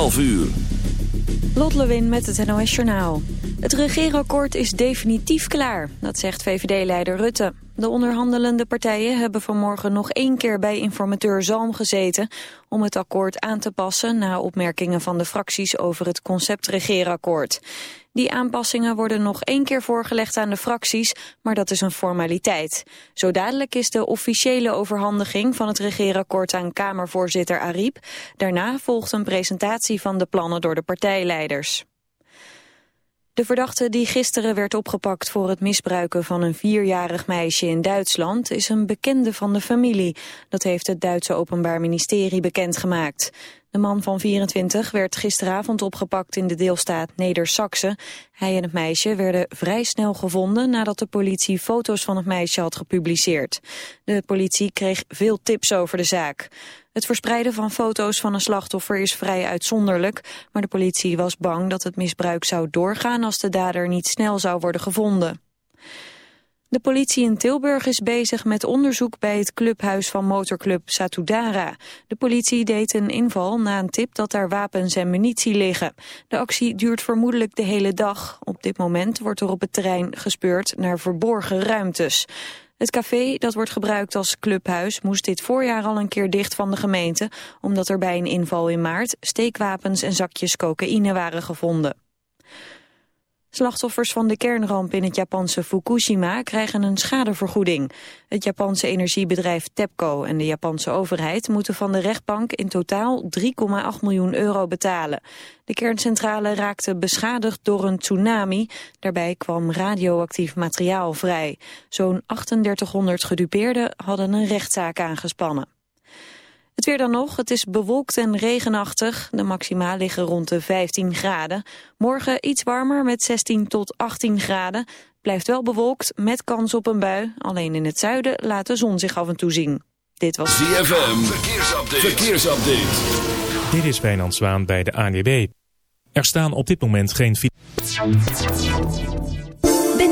12 uur. Met het NOS Journaal. Het regeerakkoord is definitief klaar, dat zegt VVD-leider Rutte. De onderhandelende partijen hebben vanmorgen nog één keer bij informateur Zalm gezeten... om het akkoord aan te passen na opmerkingen van de fracties over het concept regeerakkoord. Die aanpassingen worden nog één keer voorgelegd aan de fracties, maar dat is een formaliteit. Zo dadelijk is de officiële overhandiging van het regeerakkoord aan Kamervoorzitter Ariep. Daarna volgt een presentatie van de plannen door de partijleiders. De verdachte die gisteren werd opgepakt voor het misbruiken van een vierjarig meisje in Duitsland is een bekende van de familie. Dat heeft het Duitse Openbaar Ministerie bekendgemaakt. De man van 24 werd gisteravond opgepakt in de deelstaat Neder-Saxe. Hij en het meisje werden vrij snel gevonden nadat de politie foto's van het meisje had gepubliceerd. De politie kreeg veel tips over de zaak. Het verspreiden van foto's van een slachtoffer is vrij uitzonderlijk, maar de politie was bang dat het misbruik zou doorgaan als de dader niet snel zou worden gevonden. De politie in Tilburg is bezig met onderzoek bij het clubhuis van motorclub Satudara. De politie deed een inval na een tip dat daar wapens en munitie liggen. De actie duurt vermoedelijk de hele dag. Op dit moment wordt er op het terrein gespeurd naar verborgen ruimtes. Het café dat wordt gebruikt als clubhuis moest dit voorjaar al een keer dicht van de gemeente, omdat er bij een inval in maart steekwapens en zakjes cocaïne waren gevonden. Slachtoffers van de kernramp in het Japanse Fukushima krijgen een schadevergoeding. Het Japanse energiebedrijf TEPCO en de Japanse overheid moeten van de rechtbank in totaal 3,8 miljoen euro betalen. De kerncentrale raakte beschadigd door een tsunami. Daarbij kwam radioactief materiaal vrij. Zo'n 3800 gedupeerden hadden een rechtszaak aangespannen. Het weer dan nog, het is bewolkt en regenachtig. De maxima liggen rond de 15 graden. Morgen iets warmer met 16 tot 18 graden. Blijft wel bewolkt met kans op een bui. Alleen in het zuiden laat de zon zich af en toe zien. Dit was ZFM, verkeersupdate. verkeersupdate. Dit is Wijnand Zwaan bij de ANWB. Er staan op dit moment geen...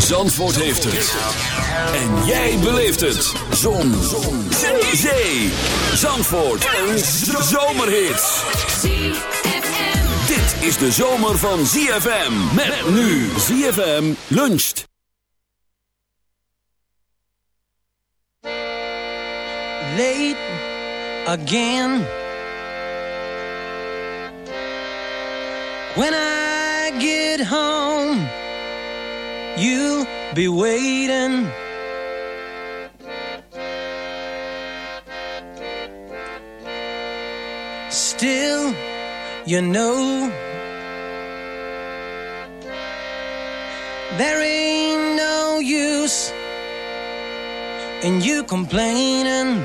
Zandvoort heeft het. En jij beleeft het. Zon. Zon. Zee. Zandvoort. Een zomerhit. Dit is de zomer van ZFM. Met nu ZFM luncht. Late again. When I get home. You'll be waiting. Still, you know, there ain't no use in you complaining.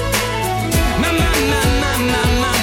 My na.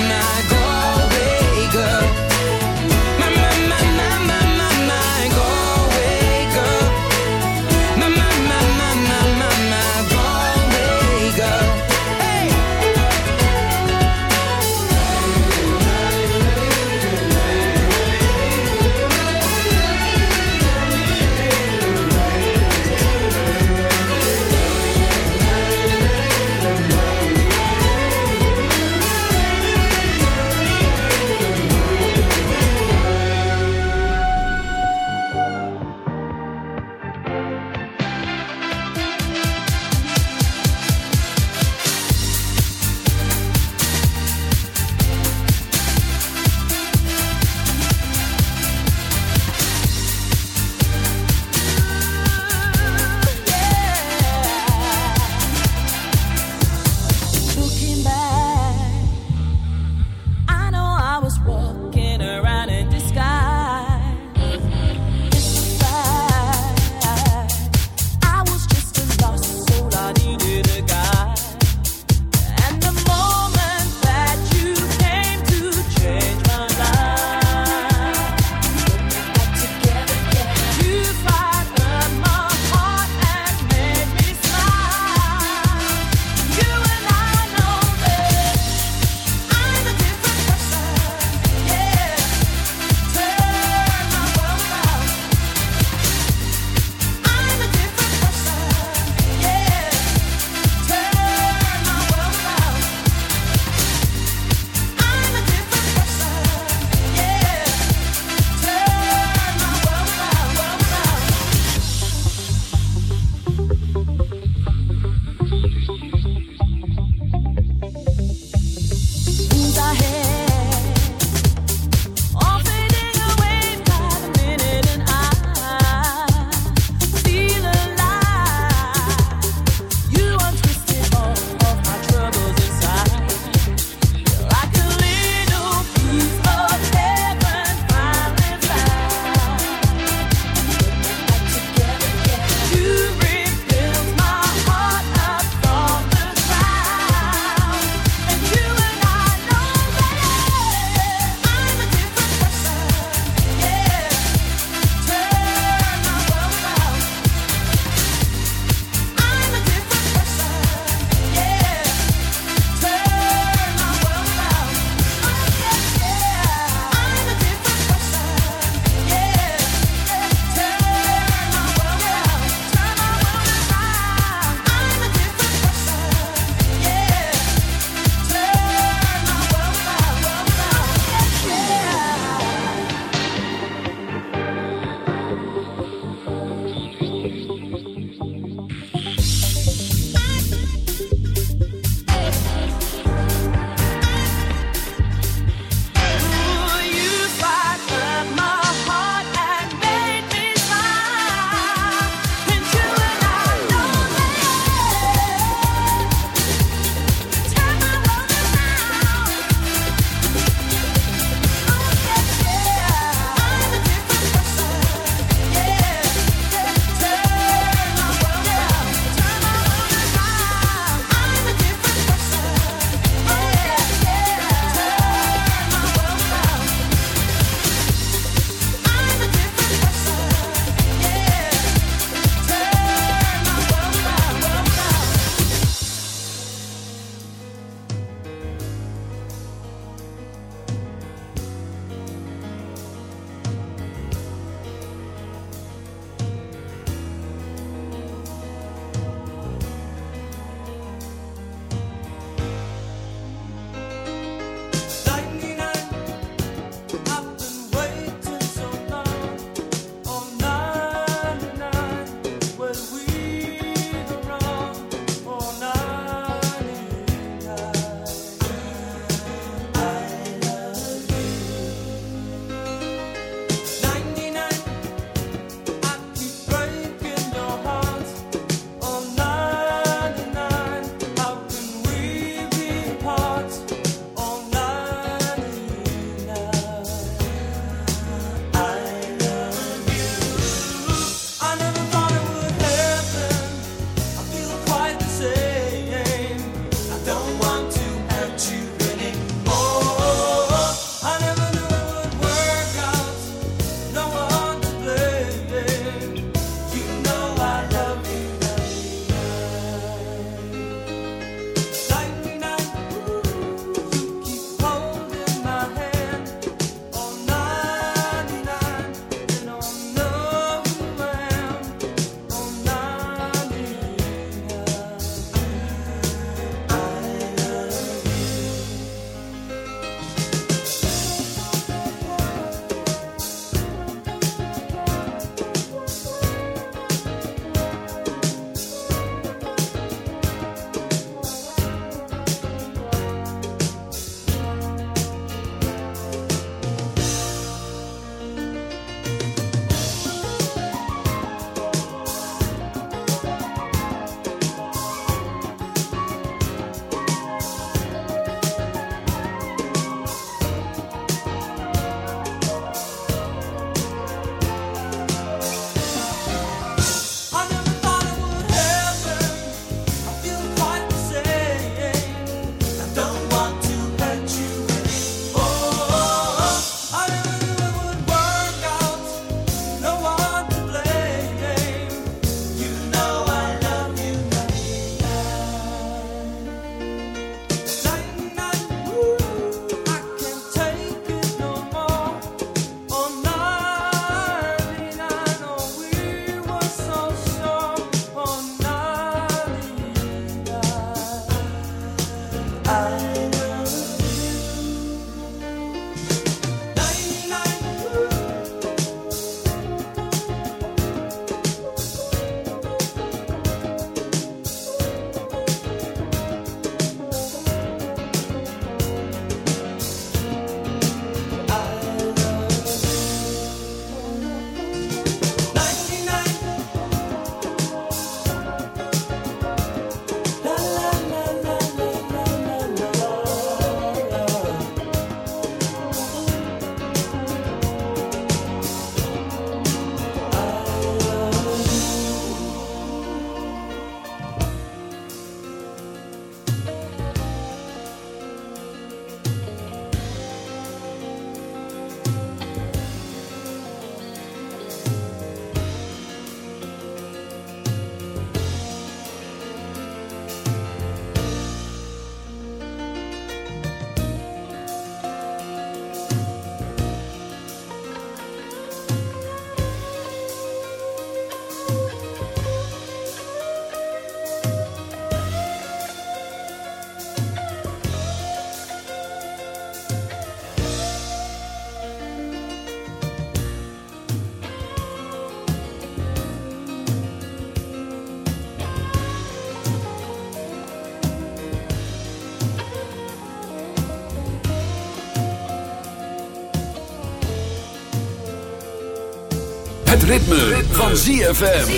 Het ritme, van ZFM.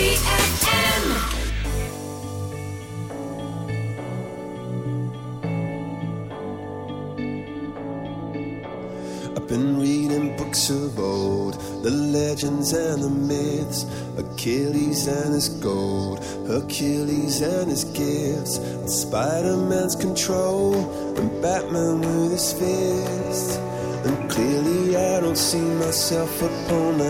I've been reading books of old, the legends and the myths, Achilles and his gold, Hercules and his gifts, and Spider Man's control, and Batman with his fist. And clearly, I don't see myself upon that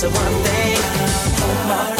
So one thing, hold my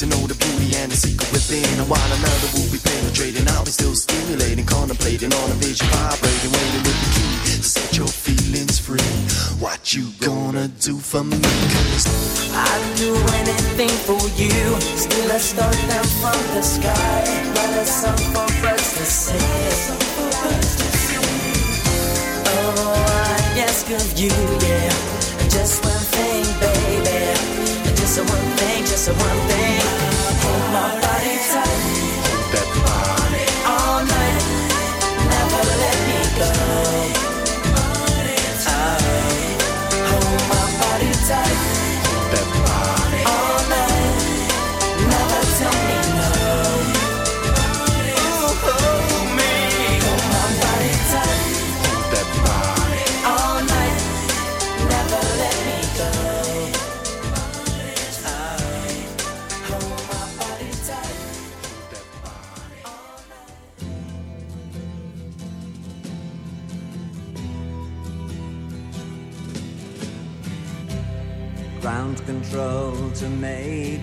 To know the beauty and the secret within. And while another will be penetrating, I'll be still stimulating, contemplating on a vision, vibrating, waiting with the key to set your feelings free. What you gonna do for me? Cause I'd do anything for you. Still a star down from the sky, but a song for birds to sing. Oh, I ask of you, yeah. Just one thing, baby. Just one just one thing. Hold my body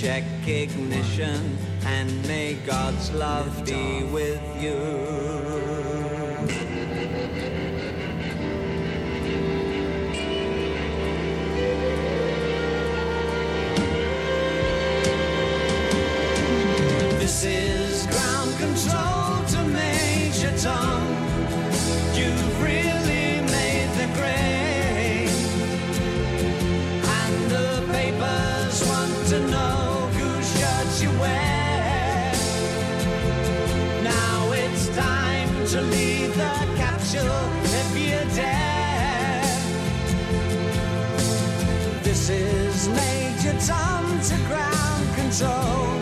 Check ignition and may God's love be with you. This is ground control capsule if you dare. This is Major Tom to ground control.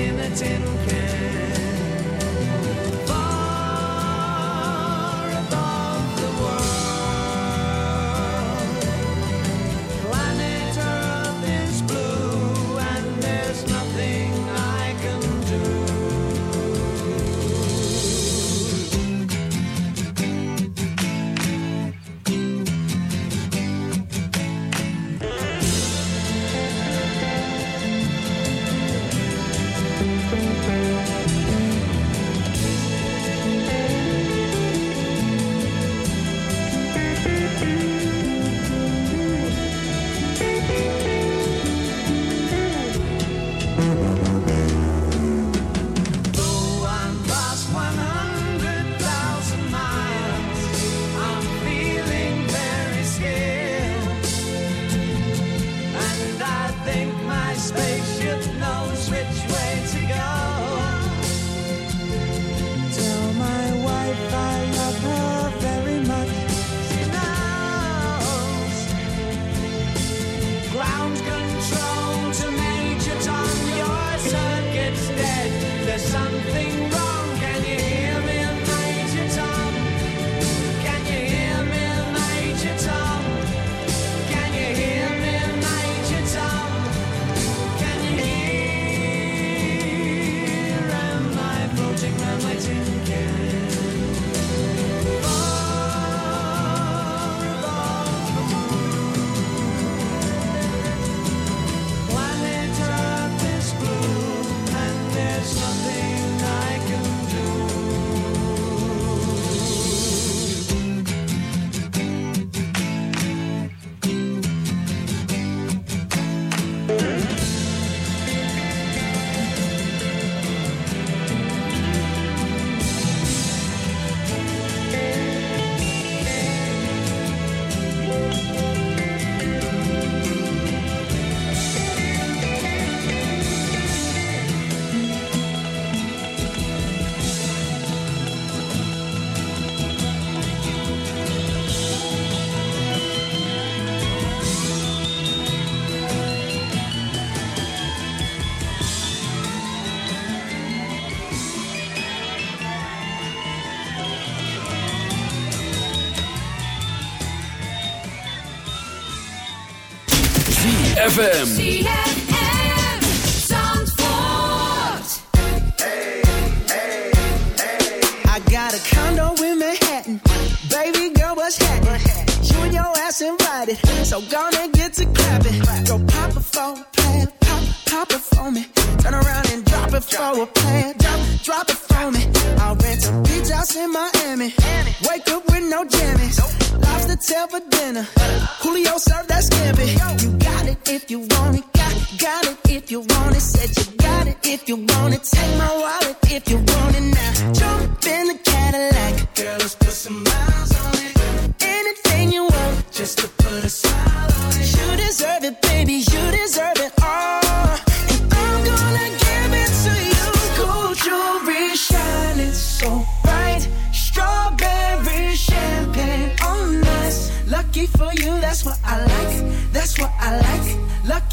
In a tin can. ZFM. ZFM Zandvoort. I got a condo in Manhattan. Baby girl, what's happening? You and your ass invited. So gonna get to clapping. Go pop it a plan. Pop, pop it for me. Turn around and drop it for a plan. Drop, drop it for me. I'll rent a beach house in Miami. Wake up with no jammies. Lobster tail for dinner. Julio served that scampi. If you want it. Got, got it if you want it. Said you got it if you want it. Take my wallet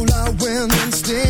a fool, I went and stayed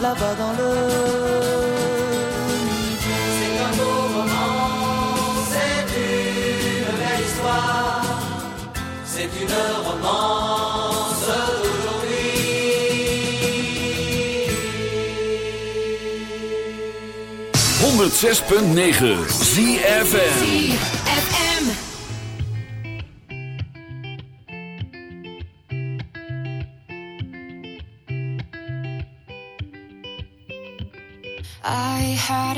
là-bas dans le midi. C'est un beau roman, c'est une belle histoire. C'est une romance Honderd zes punt negen ZFM. ZFM.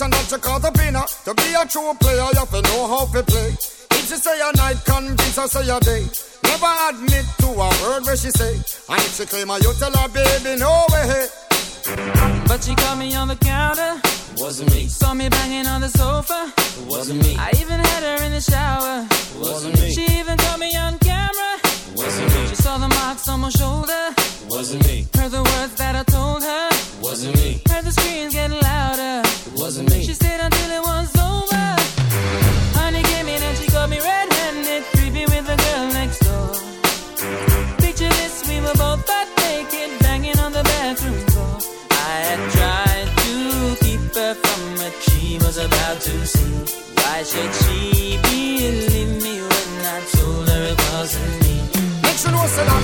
The situation that you caught up in her. To be a true player, you have to know how to play. If she say a night, convince her say a day. Never admit to a word where she say. And if she claim her, you tell her, baby, no way. But she caught me on the counter. Wasn't me. Saw me banging on the sofa. Wasn't me. I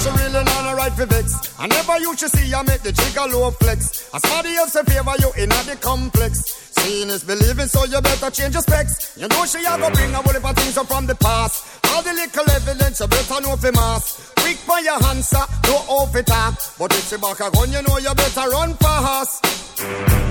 she really not a right for vex. I never used to see you make the jigger low flex. As somebody else in favor you in the complex. Seeing is believing, so you better change your specs. You know she a bring a whole heap of things up from the past. All the little evidence you better know for mass. Quick for your answer, no off it talk. But if she back a gun, you know you better run fast.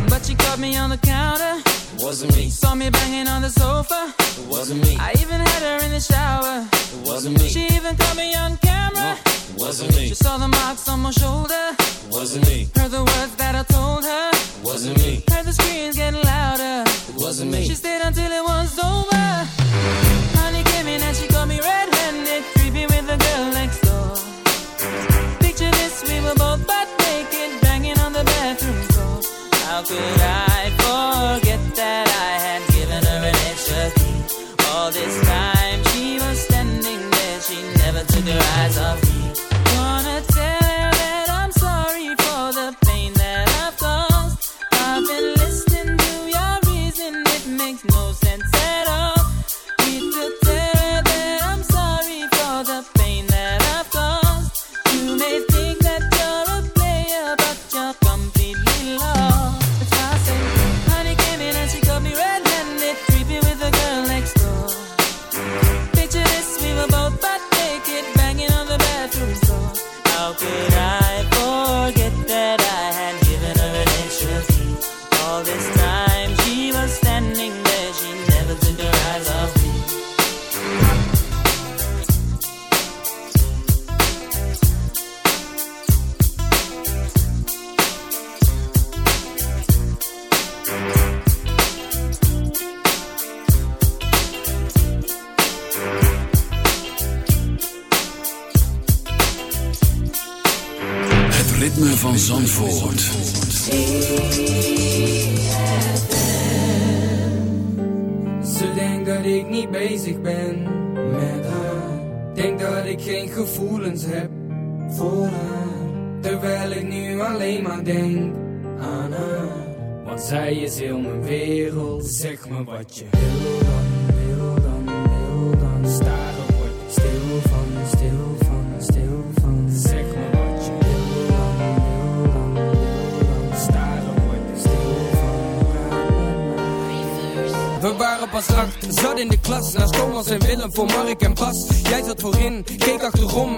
But she caught me on the counter. Wasn't me. Saw me banging on the sofa. It wasn't me. I even had her in the shower. It wasn't me. She even caught me on camera. It wasn't me. She saw the marks on my shoulder. It wasn't me. Heard the words that I told her. It wasn't me. Heard the screams getting louder. It wasn't me. She stayed until it was over. In and she got me red-handed, with girl next door. Picture this, we were both butt naked, banging on the bathroom. How could I wat je wil dan, wil dan, wil dan. Staren word ik stil van, stil van, stil van. Zeg me wat je wil dan, wil dan, wil dan. Staren word ik stil van. We waren pas acht, zat in de klas Naast Thomas en Willem voor Mark en Bas Jij zat voorin, keek achterom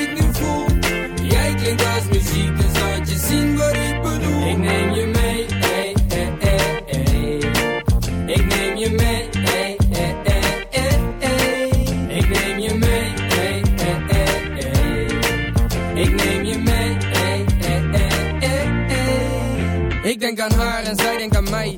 zien wat ik bedoel. Ik neem je mee, ey, ey, ey. Ik neem je mee, ey. Ik neem je mee, ey. Ik neem je mee, ey, ey. Ik denk aan haar en zij denkt aan mij.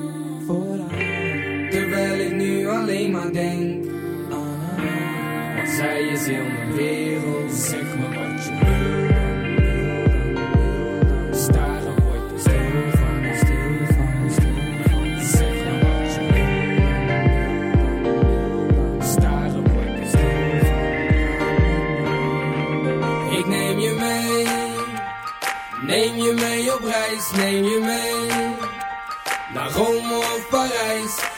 alleen maar denk aan zij is heel mijn wereld. Zeg me wat je wil dan, wil dan, wil dan. Staren word ik stil van, stil van, stil van. Zeg me wat je wil. Staren word ik stil. Ik neem je mee. Neem je mee op reis, neem je mee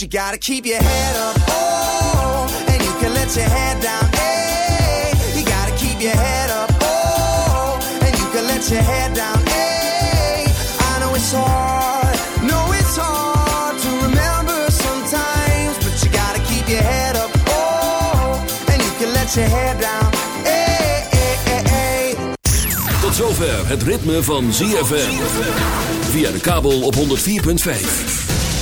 You gotta keep your head up. Oh, and you can let your head down. Hey, you gotta keep your head up. Oh, and you can let your head down. Hey, I know it's hard. No, it's hard to remember sometimes. But you gotta keep your head up. Tot zover het ritme van ZFM. Via de kabel op 104.5.